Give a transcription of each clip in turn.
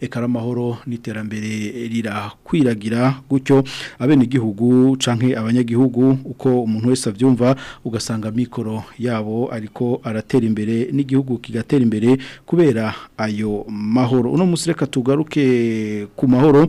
ekara amahoro n'iterambere rirakwiragira gutyo abenegihugu canke abanyagihugu uko umuntu wese abyumva ugasanga mikoro yabo ariko aratera imbere n'igihugu kigatera imbere kubera ayo mahoro uno munsi reka tugaruke ku ku mahoro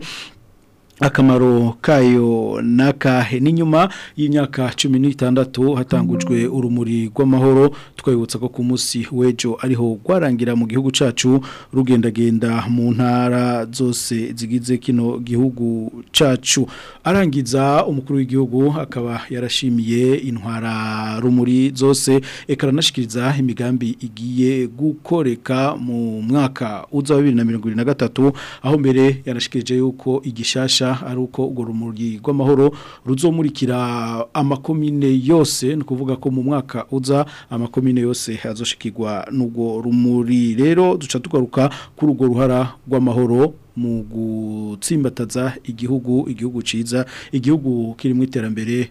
akamaro kayo n'akahe n'inyuma y'imyaka cumi n'itandatu hatangujwe urumuri rw'amahoro twayibutsa ko ku munsi w'ejo ariho rwarangira mu gihugu cyacu rugendagenda mu ntara zose zigize kino gihugu cacu arangiza umukuru w'igihugu akaba yarashimiye intwara rumuri zose ekaranashyikiriza imigambi igiye gukoreka mu mwaka uza bibiri na mirongo na gatatu aho mbere yanashyikirije yuko igishasha ari uko urwo rumuri rw'amahoro ruzomurikira amakomine yose ni ukuvuga ko mu mwaka uza amakomine yose azoshikirwa n'urwo rumuri rero duca tugaruka kuri urwo ruhara rw'amahoro mu gutsimbataza igihugu igihugu ciza igihugu kiri mu iterambere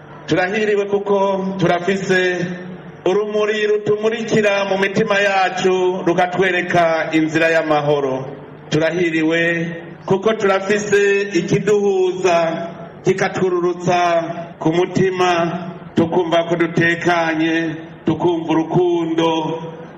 turahiriwe kuko turafise urumuri rutumurikira mu mitima yacu rukatwereka inzira y'amahoro turahiriwe kuko turafise ikiduhuza kikatwururutsa ku mutima tukumva ko dutekanye tukumva urukundo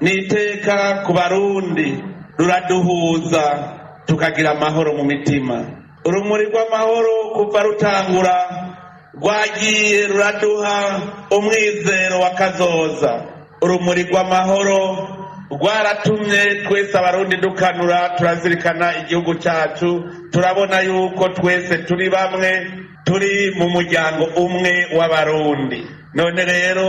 ni iteka ku barundi ruraduhuza tukagira amahoro mu mitima urumuri rw'amahoro kuva rutangura rwagiye ruraduha umwizero wa kazoza urumuri rw'amahoro rwaratumye twese abarundi dukanura turazirikana igihugu cyacu turabona yuko twese turi bamwe turi mu muryango umwe w'abarundi none rero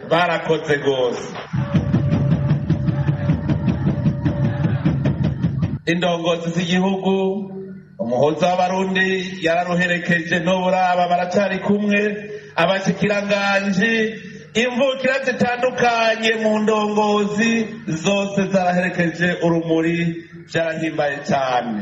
barakoze rwose indongozi z'igihugu umuhoza w'abarundi yararuherekeje ntuburaba baracyari kumwe abashikiranganji imvukira zitandukanye mu ndongozi zose zaraherekeje urumuri byarahimbaye cyane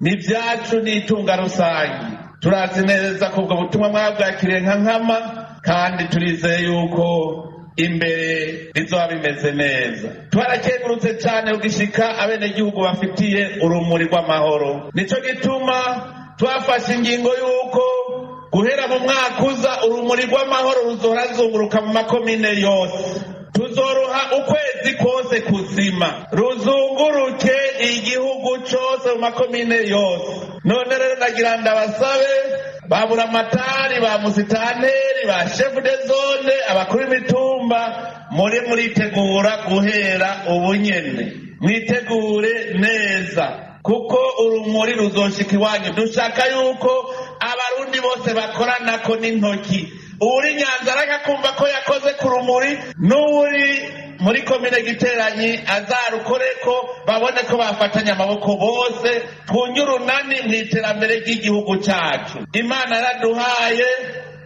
ni byacu ni itunga rusange turazi neza kubwo butumwa mwabwakiriye nka nkama kandi turizeye yuko imbere rizoba bimeze neza twarakengurutse cyane ugishyika abenegihugu bafitiye urumuri rw'amahoro nicyo gituma twafashe ingingo y'uko guhera mu mwaka uza urumuri rw'amahoro ruzorazunguruka mu makomine yose tuzoroha ukwezi kose kuzima ruzunguruke igihugu cyose mu makomine yose none rero ndagira ndabasabe ba buramatari ba musitaneri ba shefu de zone abakuru b'imitumba muri muritegura guhera ubunyene mwitegure neza kuko urumuri ruzoshika iwanyu dushaka yuko abarundi bose bakoranako n'intoki uwuri nyanzaraka kumva ko yakoze ku rumuri n'uwuri muri komine giteranyi azarukore ko babone ko bafatanya amaboko bose twunge urunani mu iterambere ry'igihugu cyacu imana yaraduhaye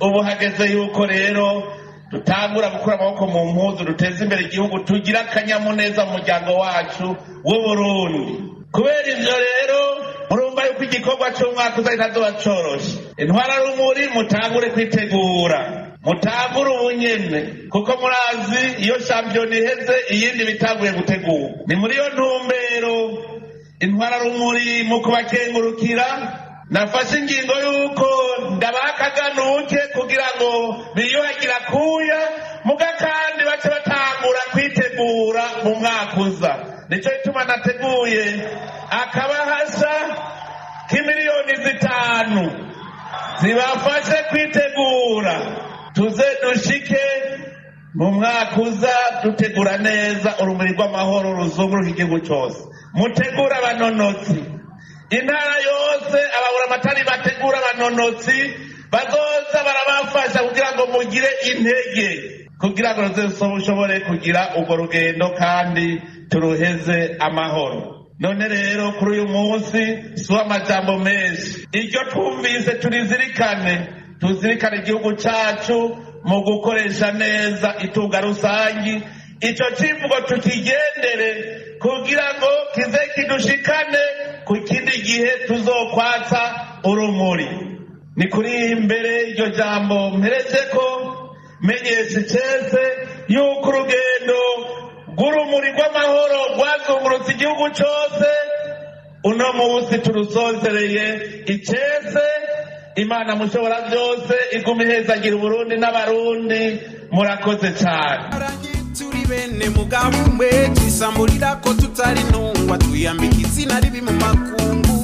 ubu hageze yuko rero dutangura gukura amaboko mu mpuzu duteze imbere igihugu tugira akanyamuneza mu muryango wacu w'uburundi kubera ibyo rero murumva yuko igikorwa cy'umwaka uzahita cyoroshye intwara rumuri mutangure kwitegura mutangure ubunyene kuko murazi iyo shampiyona iheze iyindi bitanguye gutegura ni muri iyo ntumbero intwara rumuri mu kubakengurukira nafashe ingingo y'uko ndabaha kugira ngo biyuhagira akuya muga kandi bace batangura kwitegura mu mwaka uza nicyo gituma nateguye akabahasa k'imiliyoni zitanu zibafashe kwitegura tuze dushike mu mwaka uza dutegura neza urumuri rw'amahoro ruzunguruka igihugu cyose mutegure abanonotsi intara yose ababuramatari bategura abanonotsi bazoza barabafasha kugira ngo mugire intege kugira ngo ruze ushobore kugira urwo rugendo kandi turuheze amahoro none rero kuri uyu munsi si amajambo menshi iryo twumvise turizirikane tuzirikane igihugu cyacu mu gukoresha neza itunga rusange icyo kivugo tukigendere kugira ngo kize kidushikane ku kindi gihe tuzokwatsa urumuri ni kuri imbere iryo jambo mpereze ko menyesha icyese y'uko urugendo urumuri rw'amahoro rwazungurutse igihugu cyose uno munsi turusozereye icyeze imana mushobora byose iguma ihezagira uburundi n'abarundi murakoze cyane bene mugabo umwe twisamburira ko tutari ntungwa twiyambika izina ribi mu makungu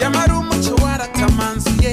yamara umuco waratamanzuye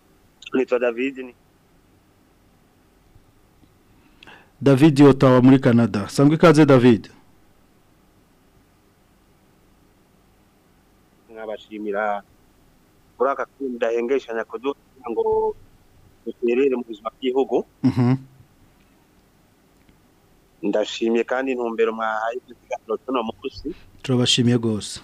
Nitwa David ni. David wa muri Canada. Sangwe kaze David. Nkabashimira buraka kudahengeshanya kudugira ngo duterere mu buzima bw'igihugu mhm. ndashimye kandi intumbero mwahaye ibyo tuno munsi turabashimiye rwose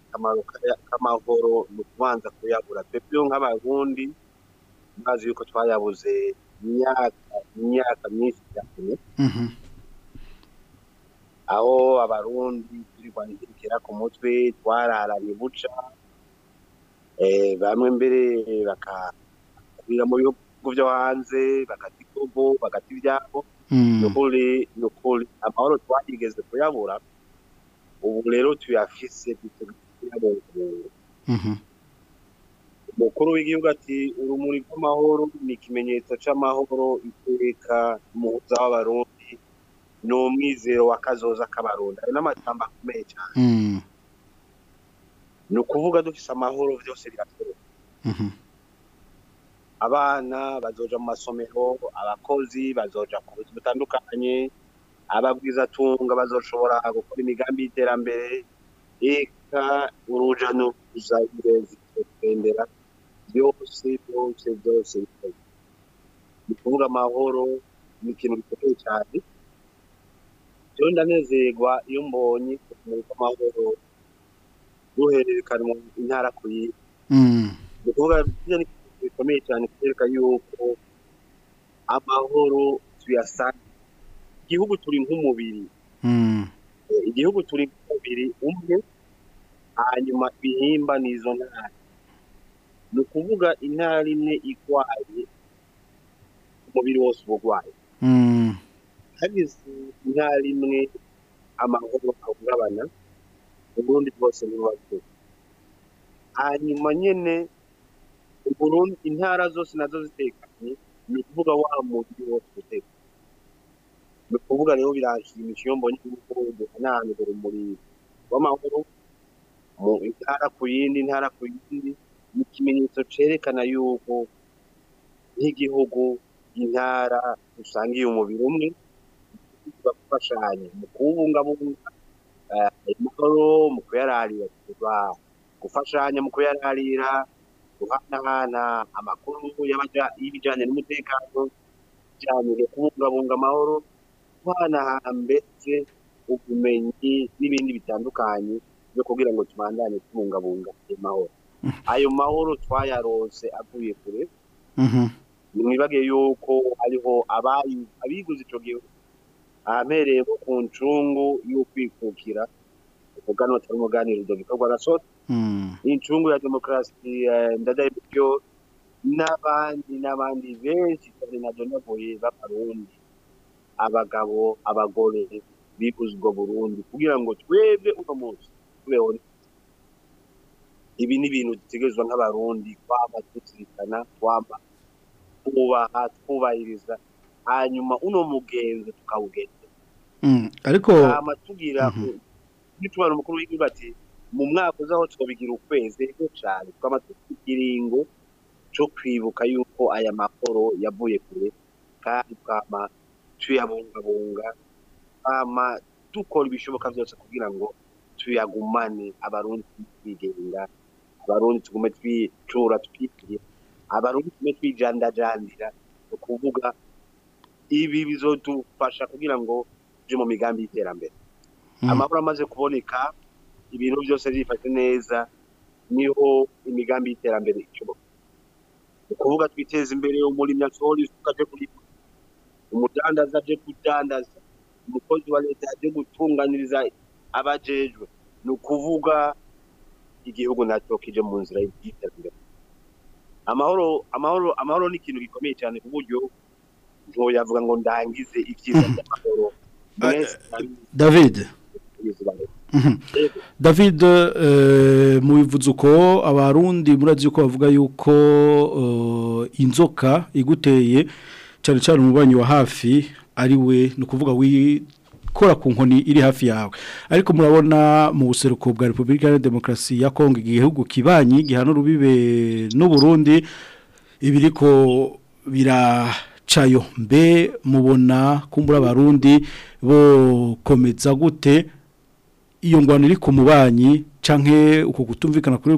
akamaro k'amahoro ni ukubanza kuyabura twebwe nk'abarundi bazi yuko twayabuze imyaka imyaka myinshi cyane mhm. aho abarundi turi kwandikira ku mutwe twararanye buca Eh, bamwe mbere bakabira mu bihugu byo hanze bagata ibyabo bagata ibyabo hmm. ni ukuri amahoro twageze kuyabura ubu rero tuyafise mhm. umukuru w'igihugu ati urumuri rw'amahoro ni ikimenyetso cy'amahoro iteka umuhuza w'abarundi ni umwizero kazoza k'abarundi hari n'amashyamba akomeye cyane hmm. ni ukuvuga dufise amahoro byose biratwereka mhm. abana bazoja mu masomero abakozi bazoja ku buzi butandukanye ababwizatunga bazoshobora gukora imigambi y'iterambere eka uruja n'uruza irezi kwendera byose byose byose ni kuvuga amahoro ni ikintu gikomeye cyane rero ndanezerwa iyo mbonye kumurika amahoro guhererekanya intara ku yindi mm. ni ukuvuga bikomeye cyane kwereka yuko amahoro tuyasanga igihugu turi nk'umubiri mm. eh, igihugu turi nk'umubiri umwe hanyuma bihimba ni izo ntara ni ukuvuga intara imwe igwaye umubiri wose uba urwaye mm. hagize intara imwe amahoro ahungabana u bwose burubakiwe hanyuma nyene u intara zose nazo zitekanye ni ukuvuga wa mujyi wose utekanye ni ukuvuga rero biranshimishije iyo mbonye uburundi hananira urumuri rw'amahoro mu intara ku yindi intara ku yindi ni ikimenyetso cerekana yuko nk'igihugu intara usangiye umubiri umwe bafashanya mu kuwubungabunga imikoro mu kuyararira tuba gufashanya mu kuyararira guhanahana amakuru y'ibijyanye n'umutekano bijyanye kubungabunga amahoro guhanahana mbese ubumenyi n'ibindi bitandukanye byo kugira ngo tubandanye tubungabunga mm-hmm. ayo mahoro ayo mahoro twayarose avuye kure mm-hmm. ntibibagiye yuko hariho abiguze icyo gihugu ahamereye nko ku ncungu y'ukwikukira ubugano turi muganira Rudoviko Rwagasore hmm. incungu ya demokarasi eh, ndadaye n'abandi n'abandi benshi cyane na donabuye b'abarundi abagabo abagore bikuze ubwo Burundi kugira ngo twebwe uno munsi tubeho ibi ni ibintu dutegerezwa nk'abarundi kwama tuzirikana kwama twubaha twubahiriza hanyuma uno mugenzo tukawugenda mm. ariko tugira tuba mhm. umukuru w'igihugu mu mwaka zaho tukabigira ukwezi rero cyane tukaba cyo kwibuka yuko aya makoro yavuye kure kandi twaba tuyabungabunga ama dukora ibishoboka byose kugira ngo tuyagumane abarundi twigenga abarundi tugume twicura twigira abarundi tugume twijandajandira ukuvuga ibi bizodufasha kugira ngo tujye mu migambi iterambere hmm. amahoro amaze kuboneka ibintu byose byifashe neza niho imigambi y'iterambere ishoboka ni ukuvuga twiteza imbere umurimyi asohora isuka aje kurima umudandaza aje kudandaza umukozi wa leta aje gutunganiriza abajejwe ni ukuvuga igihugu nacyo kije mu nzira y'iterambere amahoro amahoro amahoro ni ikintu gikomeye cyane ku buryo ntoyavuga ngo ndangize ibyiza by'amahoro david mhm. david mubivuze uko abarundi murazi yuko bavuga yuko inzoka iguteye cyane cyane umubanyi wa hafi ari we ni ukuvuga wikora ku nkoni iri hafi yawe ariko murabona mu buseruko bwa repubulika ya demokarasi ya kongo igihugu kibanyi gihana urubibe Burundi ibiriko bira cayo mbe mubona kumbura abarundi bo komeza gute iyo ngwano iri ku mubanyi canke uko gutumvikana kuri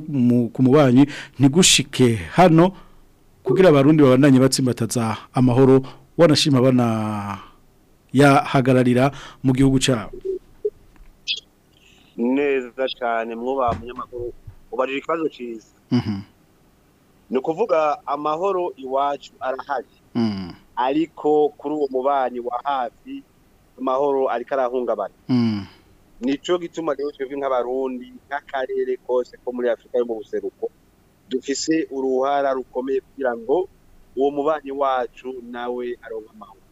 ku mubanyi ntigushike hano kugira abarundi babandanye batsimbataza amahoro wanashima bana yahagararira mu gihugu cyabo neza cyane mwubaha munyamakuru ubarira ikibazo cyiza mhm. ni ukuvuga amahoro iwacu arahari ariko kuri uwo mubanyi wa hafi amahoro ariko arahungabana nicyo gituma rero twebwe nk'abarundi nk'akarere kose ko muri afurika yo mu buseruko dufise uruhara rukomeye kugira ngo uwo mubanyi wacu nawe aronka amahoro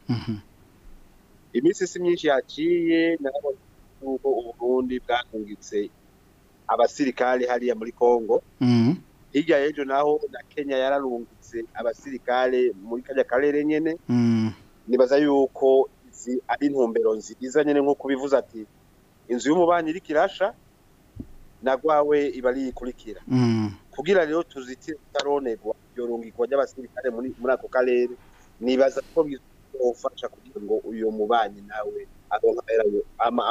iminsi si myinshi yaciye nabonye yuko uburundi bwahungitse abasirikare hariya muri kongo hirya y'ejo naho na kenya yararungutse abasirikare muri kajya karere nyine mm. nibaza yuko ari intumbero nziza nyine nko kubivuze ati inzu y'umubanyi iri kirasha nagwawe iba ikurikira mm. kugira rero tuzitire tutaronegwa yorungikwa ry'abasirikare muri ako karere nibaza ko bizofasha kugira ngo uyo mubanyi nawe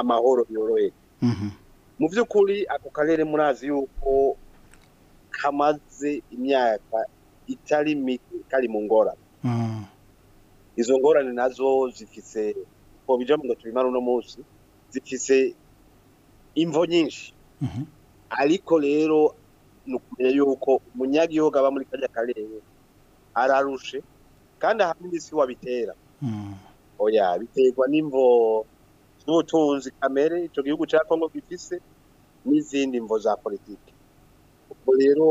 amahoro yoroye mm-hmm. mu by'ukuri ako karere murazi yuko kamaze imyaka itari mike kari mu ngorane mm. izo ngorane nazo zifise ko bijya ngo tubimara uno munsi zifise imvo nyinshi mm-hmm. ariko rero ni ukumenya yuko umunyagihugu ba muri kajya karere ararushe kandi ahanini si wabitera mm. oya biterwa n'imvo z'ubutunzi kamere icyo gihugu cya kongo gifise n'izindi mvo za politiki ubwo rero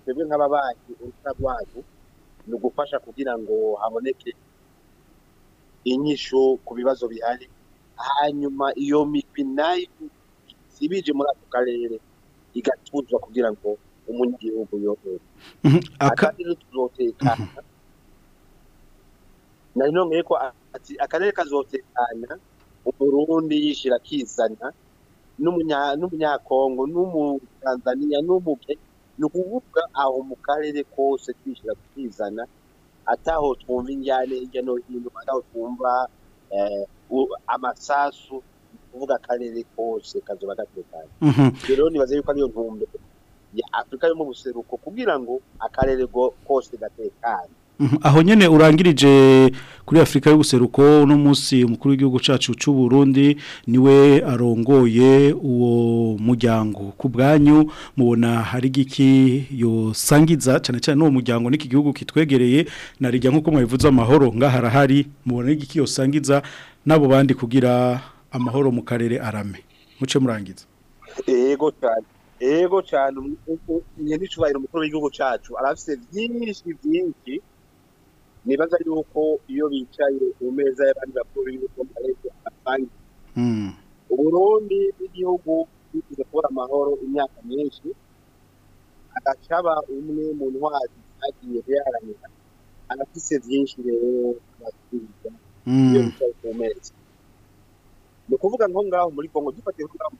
twebwe uh, nk'ababanki uruta rwazo ni ugufasha kugira ngo haboneke inyishu ku bibazo bihari hanyuma iyo migwi nayo ibije muri ako karere igatuzwa kugira ngo umunyagihugu yorore mhm. akandi tuzotekana mhm. nari ko akarere kazotekana umurundi yishira akizana n'umunyakongo n'umutanzaniya n'umuke ni ukuvuga aho mu karere kose twishyira tukizana ataho twumva injyane hirya no hino ataho twumva eh, amasasu ni akarere kose kazoba gatekanye mhm. rero nibaze yuko ariyo ntumbero ya afurika yo mu buseruko kugira ngo akarere kose gatekane aho nyene urangirije kuri Afrika y'ubuseruko no munsi umukuru w'igihugu cacu cy'u Burundi niwe arongoye uwo mujyango kubwanyu mubona hari giki yosangiza cyane cyane no mujyango n'iki gihugu kitwegereye narijya nk’uko mwabivuze amahoro ngaharahari mubona giki yosangiza nabo bandi kugira amahoro mu karere arame muce murangiza yego cyane yego cyane nyene icubahiro umukuru w'igihugu cacu arafise byinshi byinshi nibaza yuko iyo bicaye ku meza y'abandi bakuru y'uko arebye amabanki hmm. uburundi bw'igihugu bifuza kubura amahoro imyaka myinshi agacaba umwe mu ntwari zagiye ziharanira arafise byinshi rero abakiriya hmm. iyo bicaye ku meza ni ukuvuga nko ngaho muri kongo dufatiye nko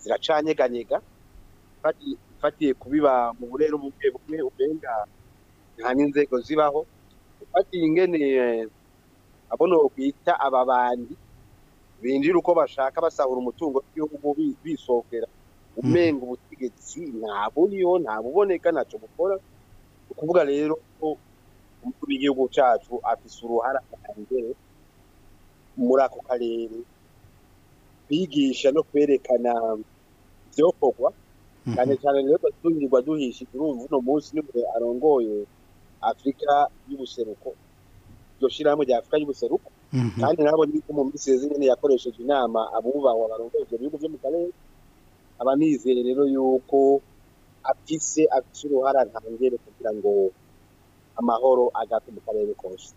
ziracanyeganyega ufatiye kubiba mu burere ubwe bumwe umenga nta n'inzego zibaho ufatiye ingene eh, abono kwita ababandi binjira uko bashaka basahura umutungo w'igihugu bisokera umenga hmm. ubutegetsi ntaburiho ntabuboneka ntacyo bukora ni ukuvuga rero ko umukuru w'igihugu cyacu afise uruhara mbere muri ako karere bigisha no kwerekana ibyokorwa hmm. cyane cyane rero tunyirwa duhisha turumva uno munsi niwe arongoye afurika y'ubuseruko iryo shyirahamwe rya afurika y'ubuseruko Mhm. kandi nabonye yuko mu minsi nyine yakoresheje inama abubahwa barongoye ibyo byo mu karere aba rero yuko afise afite uruhara kugira ngo amahoro agate mu karere kose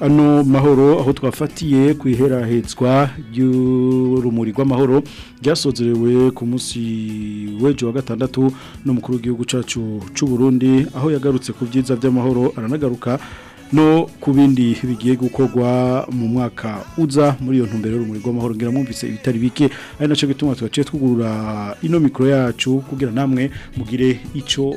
ano mahoro aho twafatiye ku iherahetswa ry'urumuri rw'amahoro ryasozerewe ku munsi w'ejo wa gatandatu n'umukuru w'igihugu cacu cy'u Burundi aho yagarutse ku byiza by'amahoro aranagaruka no ku bindi bigiye gukorwa mu mwaka uza muri iyo ntumbero rumuri rw'amahoro ngira mwumvise ibitari bike ari nacyo gituma tugaciye twugurura ino mikoro yacu kugira namwe mugire icyo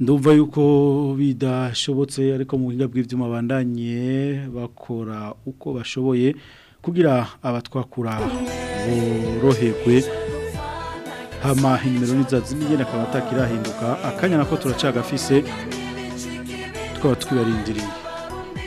ndumva yuko bidashobotse ariko mu buhinga bw'ibyuma bandanye bakora uko bashoboye kugira abatwakura boroherwe hama inimero nizazi nigenekana atakirahinduka akanya nako turacagafise tukaba twibarindiriye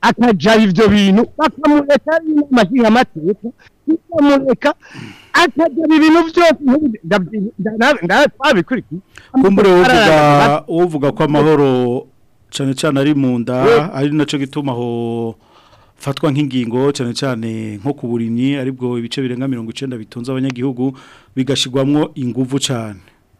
akaja ivyo bintu bakamureka n'amashinga mateka bakamureka akaja ibintu byose ndabikurikiye kumbure wovuga ko amahoro cyane cyane ari mu nda ari nacyo gituma aho fatwa nk'ingingo cyane cyane nko ku burimyi aribwo ibice birenga mirongo icyenda bitunze abanyagihugu bigashyirwamo ingufu cyane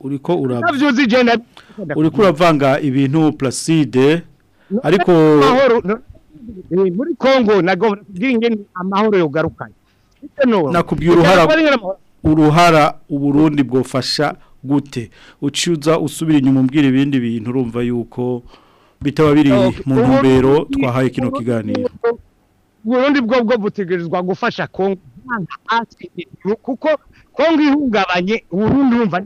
uriko uravanga uriko uravanga ibintu placide ariko Eh, muri congo na bwinge amahoro yogarukanye nakubwiye uruhara uruhara uburundi bwofasha gute ucuza usubira inyuma umbwira ibindi bintu urumva yuko bitaba biri mu ntumbero twahaye kino kiganiro uburundi bwo bwo butegerezwa gufasha congo kuko kongo ihungabanye uburundi wumva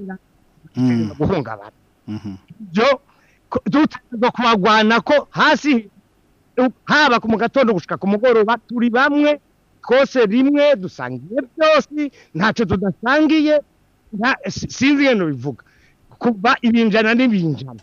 guhungabana mm. mm-hmm. ibyo dutanga kubagwana ko hasi haba mu gatondo gushika ku mugoroba turi bamwe twose rimwe dusangiye byose ntacyo tudasangiye sinzi ibintu bivuga kuva ibinjana n'ibinjana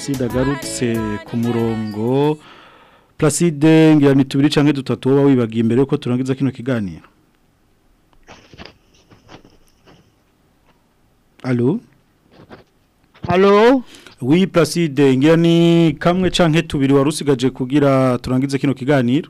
Placide agarutse ku murongo Placide ngira ni tubiri canke dutatu woba wibagiye mbere yuko turangiza kino kiganiro Allo Allo Oui Placide ngira ni kamwe canke tubiri warusigaje kugira turangize kino kiganiro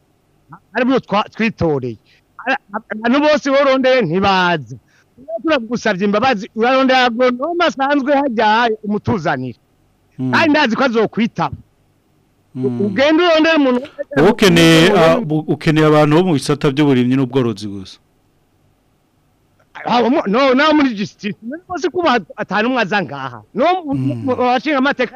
aribyo twitoreye abantu bose borondeye ntibazi turagusabye imbabazi urarondera agoronoma asanzwe hajya umutuzanira hmm. kandi ndazi ko azokwitaba hmm. ugenda urondera umuntu ah, ukeneye abantu bo mu bisata by'uburimyi n'ubworozi gusa ah, nawe muri gisitisi rwose kuba atanu umwaza ngaha abashinga hmm. amateka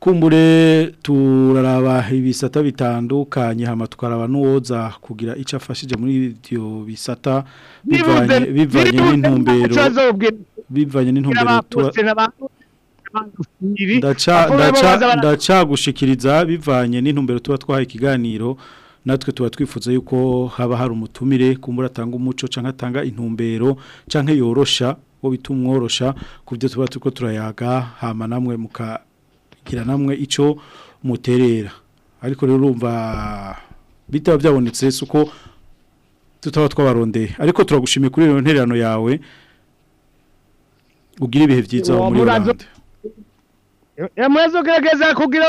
kumbure turaraba ibisata bitandukanye hama tukaraba n'uwoza kugira icyo afashije muri ibyo bisata bivanye n'intumbero bivanye n'intumbero ndaca bivanye n'intumbero tuba twahaye ikiganiro natwe tuba twifuza yuko haba hari umutumire kumbura atanga umuco cyangwa atanga intumbero cyangwa yorosha wo bituma umworosha ku byo tuba turiko turayaga hama namwe mukagira namwe icyo muterera ariko rero urumva bitaba byabonetse suko tutaba twabaronde ariko turagushimiye kuri iyo ntererano yawe ugira ibihe byiza muri oranje murazo gerageza kugira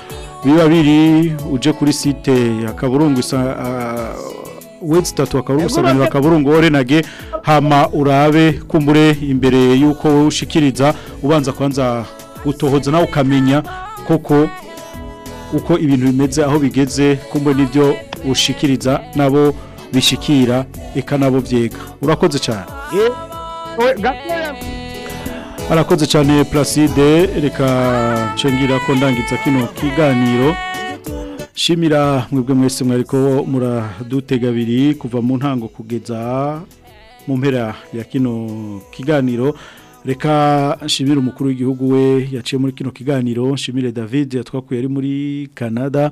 biba uje kuri site ya kaburungu wese itatu bakaba bagusanganira akaburungu worenage hama urabe kumbure imbere y'uko wowe ushikiriza ubanza kwanza gutohoza nawe ukamenya koko uko ibintu bimeze aho bigeze kumbure n'ibyo ushikiriza nabo bishikira eka nabo byega urakoze cyane eh, arakoze cyane placide reka nshingira ko ndangiza kino kiganiro shimira mwebwe mwese mwariko muradutega kuva mu ntango kugeza mu mpera ya kino kiganiro reka nshimire umukuru w'igihugu we yaciye muri kino kiganiro nshimire david yatwakuye ari muri canada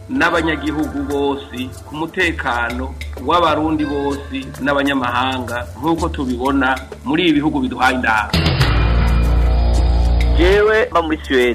n'abanyagihugu bose ku mutekano w'abarundi bose n'abanyamahanga nk'uko tubibona muri ibi bihugu biduhaye inama yewe mba muri suwede